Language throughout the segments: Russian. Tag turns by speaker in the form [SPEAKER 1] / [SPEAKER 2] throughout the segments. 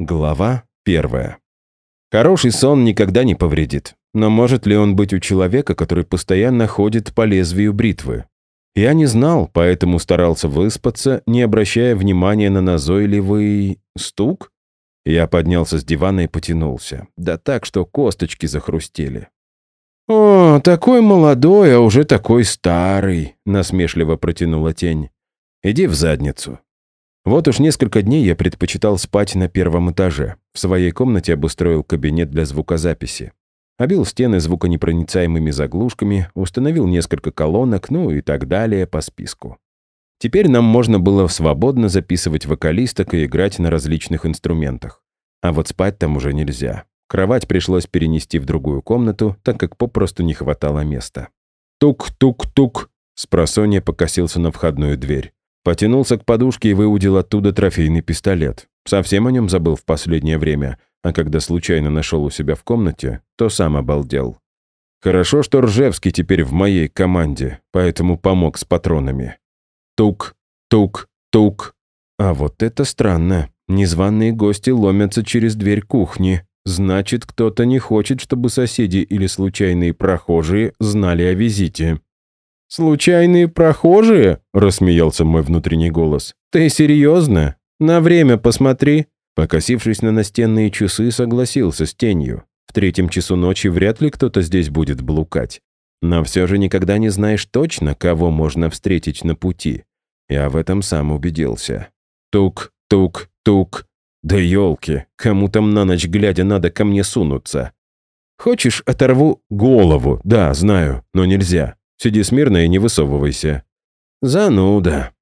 [SPEAKER 1] Глава первая. Хороший сон никогда не повредит. Но может ли он быть у человека, который постоянно ходит по лезвию бритвы? Я не знал, поэтому старался выспаться, не обращая внимания на назойливый... стук? Я поднялся с дивана и потянулся. Да так, что косточки захрустели. «О, такой молодой, а уже такой старый», — насмешливо протянула тень. «Иди в задницу». Вот уж несколько дней я предпочитал спать на первом этаже. В своей комнате обустроил кабинет для звукозаписи. Обил стены звуконепроницаемыми заглушками, установил несколько колонок, ну и так далее по списку. Теперь нам можно было свободно записывать вокалисток и играть на различных инструментах. А вот спать там уже нельзя. Кровать пришлось перенести в другую комнату, так как попросту не хватало места. Тук-тук-тук. Спросонья покосился на входную дверь. Потянулся к подушке и выудил оттуда трофейный пистолет. Совсем о нем забыл в последнее время, а когда случайно нашел у себя в комнате, то сам обалдел. Хорошо, что Ржевский теперь в моей команде, поэтому помог с патронами. Тук, тук, тук. А вот это странно. Незваные гости ломятся через дверь кухни. Значит, кто-то не хочет, чтобы соседи или случайные прохожие знали о визите. «Случайные прохожие?» – рассмеялся мой внутренний голос. «Ты серьезно? На время посмотри». Покосившись на настенные часы, согласился с тенью. В третьем часу ночи вряд ли кто-то здесь будет блукать. Но все же никогда не знаешь точно, кого можно встретить на пути. Я в этом сам убедился. Тук, тук, тук. Да елки, кому там на ночь глядя надо ко мне сунуться? Хочешь, оторву голову? Да, знаю, но нельзя. Сиди смирно и не высовывайся». «Зануда».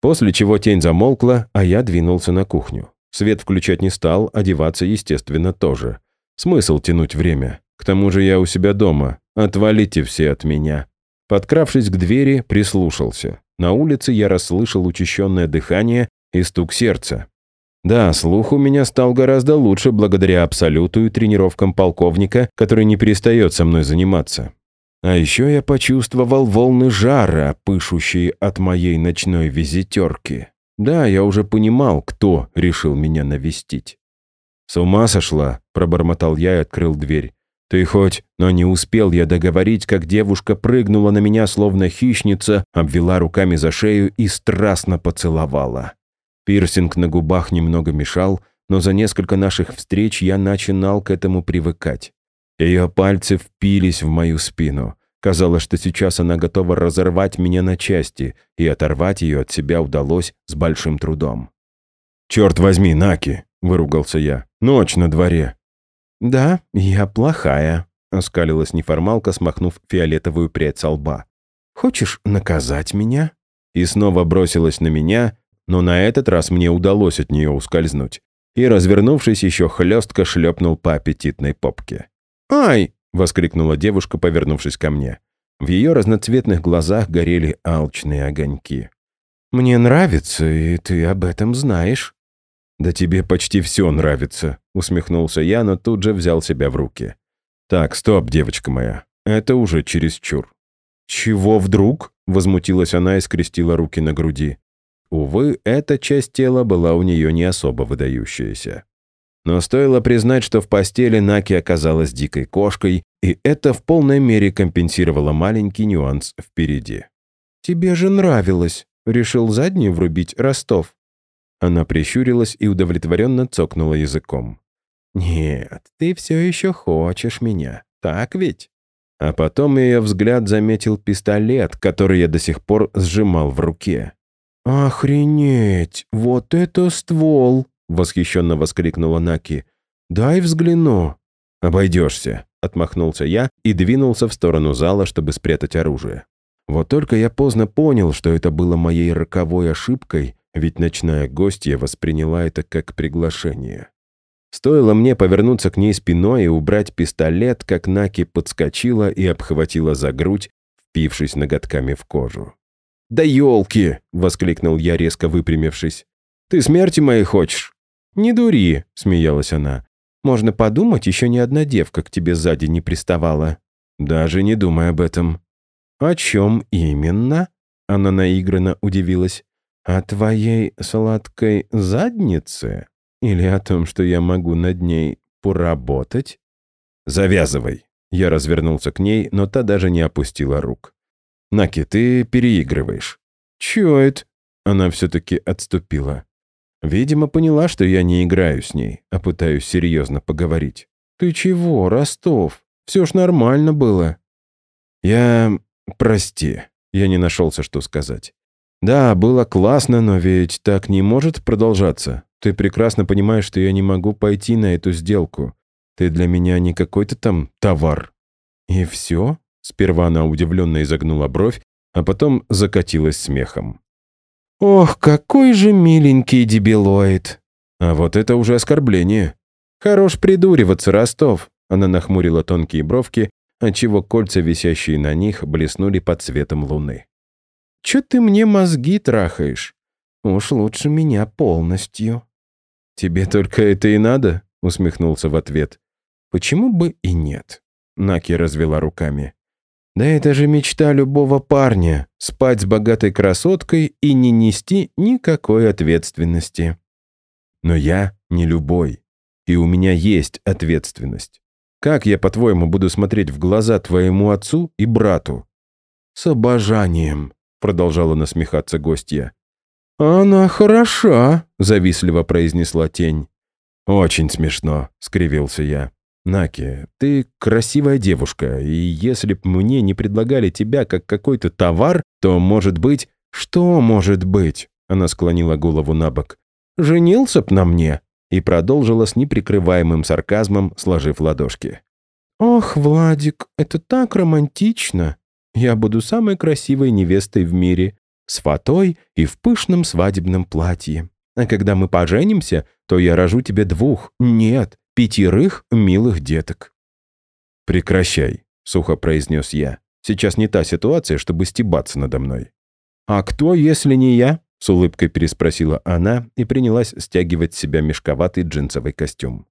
[SPEAKER 1] После чего тень замолкла, а я двинулся на кухню. Свет включать не стал, одеваться, естественно, тоже. Смысл тянуть время. К тому же я у себя дома. Отвалите все от меня. Подкравшись к двери, прислушался. На улице я расслышал учащенное дыхание и стук сердца. Да, слух у меня стал гораздо лучше благодаря абсолюту и тренировкам полковника, который не перестает со мной заниматься. А еще я почувствовал волны жара, пышущие от моей ночной визитерки. Да, я уже понимал, кто решил меня навестить. «С ума сошла?» – пробормотал я и открыл дверь. «Ты хоть...» Но не успел я договорить, как девушка прыгнула на меня, словно хищница, обвела руками за шею и страстно поцеловала. Пирсинг на губах немного мешал, но за несколько наших встреч я начинал к этому привыкать. Ее пальцы впились в мою спину. Казалось, что сейчас она готова разорвать меня на части, и оторвать ее от себя удалось с большим трудом. «Черт возьми, Наки!» — выругался я. «Ночь на дворе!» «Да, я плохая», — оскалилась неформалка, смахнув фиолетовую прядь со лба. «Хочешь наказать меня?» И снова бросилась на меня, но на этот раз мне удалось от нее ускользнуть. И, развернувшись, еще хлестко шлепнул по аппетитной попке. «Ай!» — воскликнула девушка, повернувшись ко мне. В ее разноцветных глазах горели алчные огоньки. «Мне нравится, и ты об этом знаешь». «Да тебе почти все нравится», — усмехнулся я, но тут же взял себя в руки. «Так, стоп, девочка моя, это уже чересчур». «Чего вдруг?» — возмутилась она и скрестила руки на груди. Увы, эта часть тела была у нее не особо выдающаяся. Но стоило признать, что в постели Наки оказалась дикой кошкой, и это в полной мере компенсировало маленький нюанс впереди. «Тебе же нравилось», — решил заднюю врубить Ростов. Она прищурилась и удовлетворенно цокнула языком. «Нет, ты все еще хочешь меня, так ведь?» А потом ее взгляд заметил пистолет, который я до сих пор сжимал в руке. «Охренеть! Вот это ствол!» — восхищенно воскликнула Наки. «Дай взгляну». «Обойдешься», — отмахнулся я и двинулся в сторону зала, чтобы спрятать оружие. Вот только я поздно понял, что это было моей роковой ошибкой, ведь ночная гостья восприняла это как приглашение. Стоило мне повернуться к ней спиной и убрать пистолет, как Наки подскочила и обхватила за грудь, впившись ноготками в кожу. «Да елки!» — воскликнул я, резко выпрямившись. «Ты смерти моей хочешь?» «Не дури», — смеялась она. «Можно подумать, еще ни одна девка к тебе сзади не приставала». «Даже не думай об этом». «О чем именно?» Она наигранно удивилась. «О твоей сладкой заднице?» Или о том, что я могу над ней поработать? Завязывай. Я развернулся к ней, но та даже не опустила рук. Наки, ты переигрываешь. Чё это? Она все-таки отступила. Видимо, поняла, что я не играю с ней, а пытаюсь серьезно поговорить. «Ты чего, Ростов? Все ж нормально было». «Я... прости». Я не нашелся, что сказать. «Да, было классно, но ведь так не может продолжаться. Ты прекрасно понимаешь, что я не могу пойти на эту сделку. Ты для меня не какой-то там товар». «И все?» Сперва она удивленно изогнула бровь, а потом закатилась смехом. «Ох, какой же миленький дебилоид!» А вот это уже оскорбление. «Хорош придуриваться, Ростов!» Она нахмурила тонкие бровки, отчего кольца, висящие на них, блеснули под цветом луны. «Чё ты мне мозги трахаешь? Уж лучше меня полностью». «Тебе только это и надо?» — усмехнулся в ответ. «Почему бы и нет?» Наки развела руками. Да это же мечта любого парня — спать с богатой красоткой и не нести никакой ответственности. Но я не любой, и у меня есть ответственность. Как я, по-твоему, буду смотреть в глаза твоему отцу и брату? С обожанием, продолжала насмехаться гостья. «Она хороша», — завистливо произнесла тень. «Очень смешно», — скривился я. «Наки, ты красивая девушка, и если б мне не предлагали тебя как какой-то товар, то, может быть...» «Что может быть?» Она склонила голову на бок. «Женился б на мне?» И продолжила с неприкрываемым сарказмом, сложив ладошки. «Ох, Владик, это так романтично! Я буду самой красивой невестой в мире, с фатой и в пышном свадебном платье. А когда мы поженимся, то я рожу тебе двух, нет, пятерых милых деток». «Прекращай», — сухо произнес я. «Сейчас не та ситуация, чтобы стебаться надо мной». «А кто, если не я?» — с улыбкой переспросила она и принялась стягивать с себя мешковатый джинсовый костюм.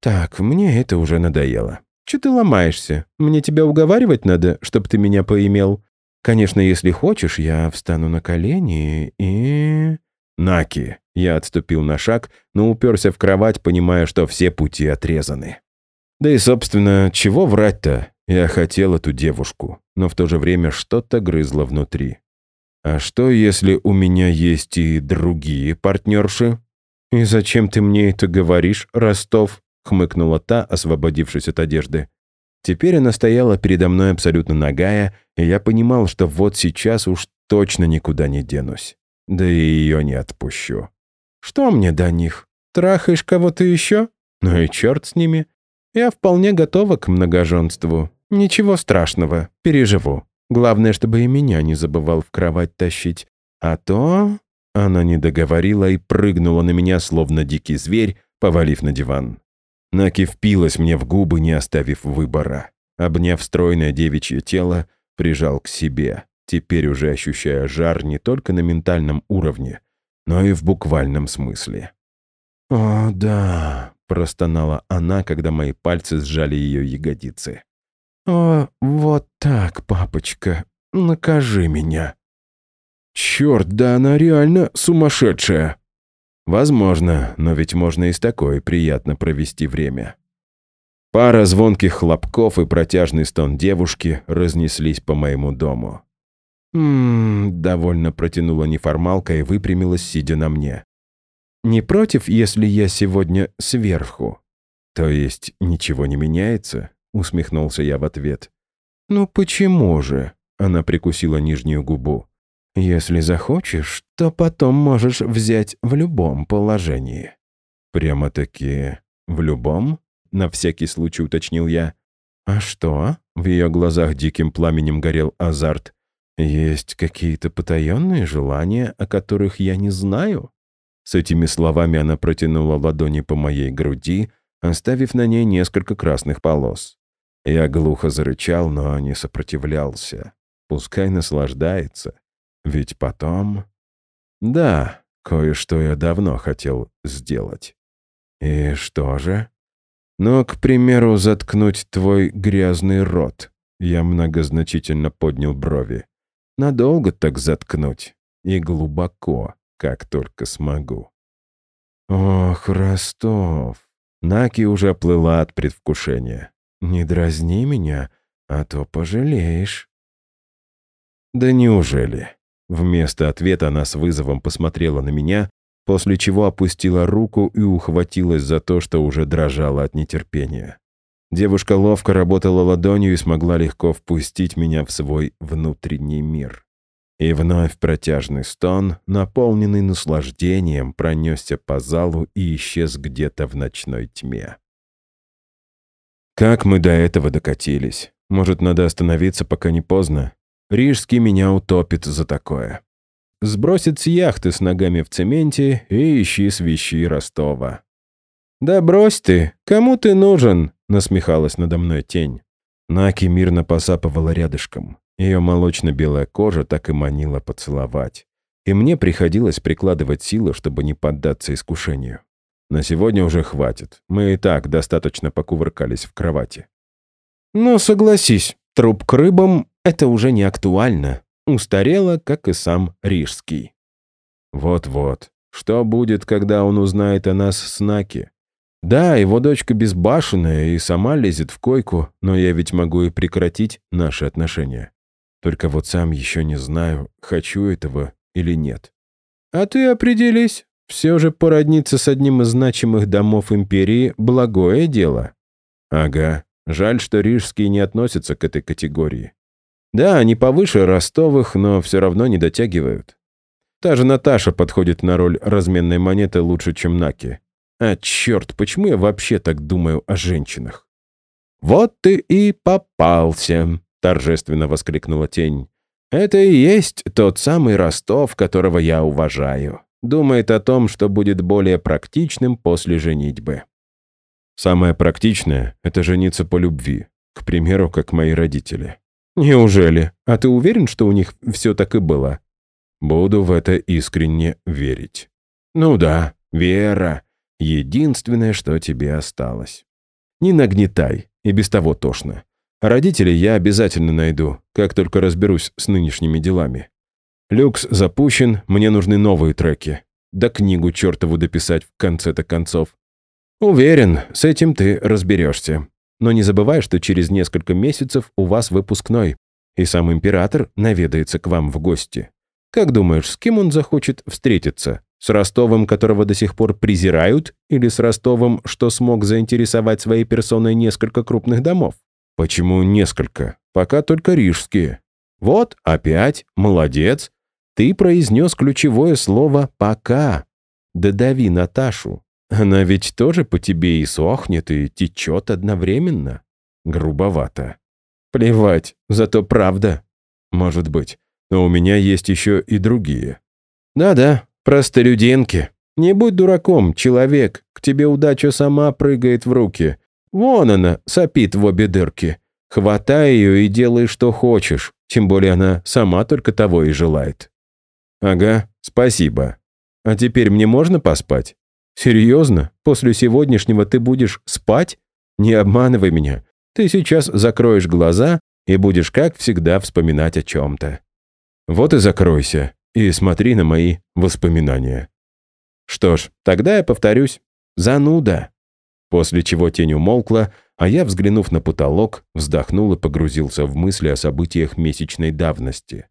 [SPEAKER 1] «Так, мне это уже надоело. Че ты ломаешься? Мне тебя уговаривать надо, чтобы ты меня поимел? Конечно, если хочешь, я встану на колени и...» «Наки!» Я отступил на шаг, но уперся в кровать, понимая, что все пути отрезаны. Да и, собственно, чего врать-то? Я хотел эту девушку, но в то же время что-то грызло внутри. А что, если у меня есть и другие партнерши? «И зачем ты мне это говоришь, Ростов?» — хмыкнула та, освободившись от одежды. Теперь она стояла передо мной абсолютно нагая, и я понимал, что вот сейчас уж точно никуда не денусь. Да и ее не отпущу. Что мне до них? Трахаешь кого-то еще? Ну и черт с ними. Я вполне готова к многоженству. Ничего страшного, переживу. Главное, чтобы и меня не забывал в кровать тащить. А то...» Она не договорила и прыгнула на меня, словно дикий зверь, повалив на диван. Наки впилась мне в губы, не оставив выбора. Обняв стройное девичье тело, прижал к себе теперь уже ощущая жар не только на ментальном уровне, но и в буквальном смысле. «О, да», — простонала она, когда мои пальцы сжали ее ягодицы. «О, вот так, папочка, накажи меня». «Черт, да она реально сумасшедшая!» «Возможно, но ведь можно и с такой приятно провести время». Пара звонких хлопков и протяжный стон девушки разнеслись по моему дому. «Ммм...» — довольно протянула неформалка и выпрямилась, сидя на мне. «Не против, если я сегодня сверху?» «То есть ничего не меняется?» — усмехнулся я в ответ. «Ну почему же?» — она прикусила нижнюю губу. «Если захочешь, то потом можешь взять в любом положении». «Прямо-таки в любом?» — на всякий случай уточнил я. «А что?» — в ее глазах диким пламенем горел азарт. Есть какие-то потаенные желания, о которых я не знаю?» С этими словами она протянула ладони по моей груди, оставив на ней несколько красных полос. Я глухо зарычал, но не сопротивлялся. Пускай наслаждается. Ведь потом... Да, кое-что я давно хотел сделать. И что же? Ну, к примеру, заткнуть твой грязный рот. Я многозначительно поднял брови. Надолго так заткнуть. И глубоко, как только смогу. Ох, Ростов. Наки уже плыла от предвкушения. Не дразни меня, а то пожалеешь. Да неужели? Вместо ответа она с вызовом посмотрела на меня, после чего опустила руку и ухватилась за то, что уже дрожала от нетерпения. Девушка ловко работала ладонью и смогла легко впустить меня в свой внутренний мир. И вновь протяжный стон, наполненный наслаждением, пронесся по залу и исчез где-то в ночной тьме. Как мы до этого докатились? Может, надо остановиться, пока не поздно? Рижский меня утопит за такое. Сбросит с яхты с ногами в цементе и ищи свищи Ростова. «Да брось ты! Кому ты нужен?» — насмехалась надо мной тень. Наки мирно посапывала рядышком. Ее молочно-белая кожа так и манила поцеловать. И мне приходилось прикладывать силы, чтобы не поддаться искушению. На сегодня уже хватит. Мы и так достаточно покувыркались в кровати. «Ну, согласись, труп к рыбам — это уже не актуально. Устарело, как и сам Рижский». «Вот-вот. Что будет, когда он узнает о нас с Наки? Да, его дочка безбашенная и сама лезет в койку, но я ведь могу и прекратить наши отношения. Только вот сам еще не знаю, хочу этого или нет. А ты определись. Все же породниться с одним из значимых домов империи – благое дело. Ага. Жаль, что рижские не относятся к этой категории. Да, они повыше ростовых, но все равно не дотягивают. Та же Наташа подходит на роль разменной монеты лучше, чем Наки. А черт, почему я вообще так думаю о женщинах? Вот ты и попался торжественно воскликнула тень. «Это и есть тот самый Ростов, которого я уважаю. Думает о том, что будет более практичным после женитьбы». «Самое практичное — это жениться по любви, к примеру, как мои родители». «Неужели? А ты уверен, что у них все так и было?» «Буду в это искренне верить». «Ну да, вера. Единственное, что тебе осталось. Не нагнетай, и без того тошно. Родителей я обязательно найду, как только разберусь с нынешними делами. Люкс запущен, мне нужны новые треки. Да книгу чертову дописать в конце-то концов. Уверен, с этим ты разберешься. Но не забывай, что через несколько месяцев у вас выпускной, и сам император наведается к вам в гости. Как думаешь, с кем он захочет встретиться? С Ростовым, которого до сих пор презирают, или с Ростовым, что смог заинтересовать своей персоной несколько крупных домов? Почему несколько? Пока только рижские. Вот, опять, молодец. Ты произнес ключевое слово «пока». Додави Наташу. Она ведь тоже по тебе и сохнет, и течет одновременно. Грубовато. Плевать, зато правда. Может быть. Но у меня есть еще и другие. Да-да, простолюдинки. Не будь дураком, человек. К тебе удача сама прыгает в руки. Вон она, сопит в обе дырки. Хватай ее и делай, что хочешь, тем более она сама только того и желает. Ага, спасибо. А теперь мне можно поспать? Серьезно? После сегодняшнего ты будешь спать? Не обманывай меня. Ты сейчас закроешь глаза и будешь, как всегда, вспоминать о чем-то. Вот и закройся, и смотри на мои воспоминания. Что ж, тогда я повторюсь. Зануда. После чего тень умолкла, а я, взглянув на потолок, вздохнул и погрузился в мысли о событиях месячной давности.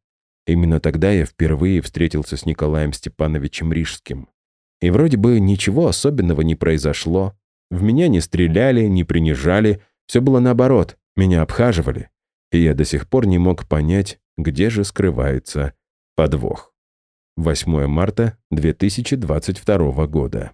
[SPEAKER 1] Именно тогда я впервые встретился с Николаем Степановичем Рижским. И вроде бы ничего особенного не произошло. В меня не стреляли, не принижали, все было наоборот, меня обхаживали. И я до сих пор не мог понять, где же скрывается подвох. 8 марта 2022 года.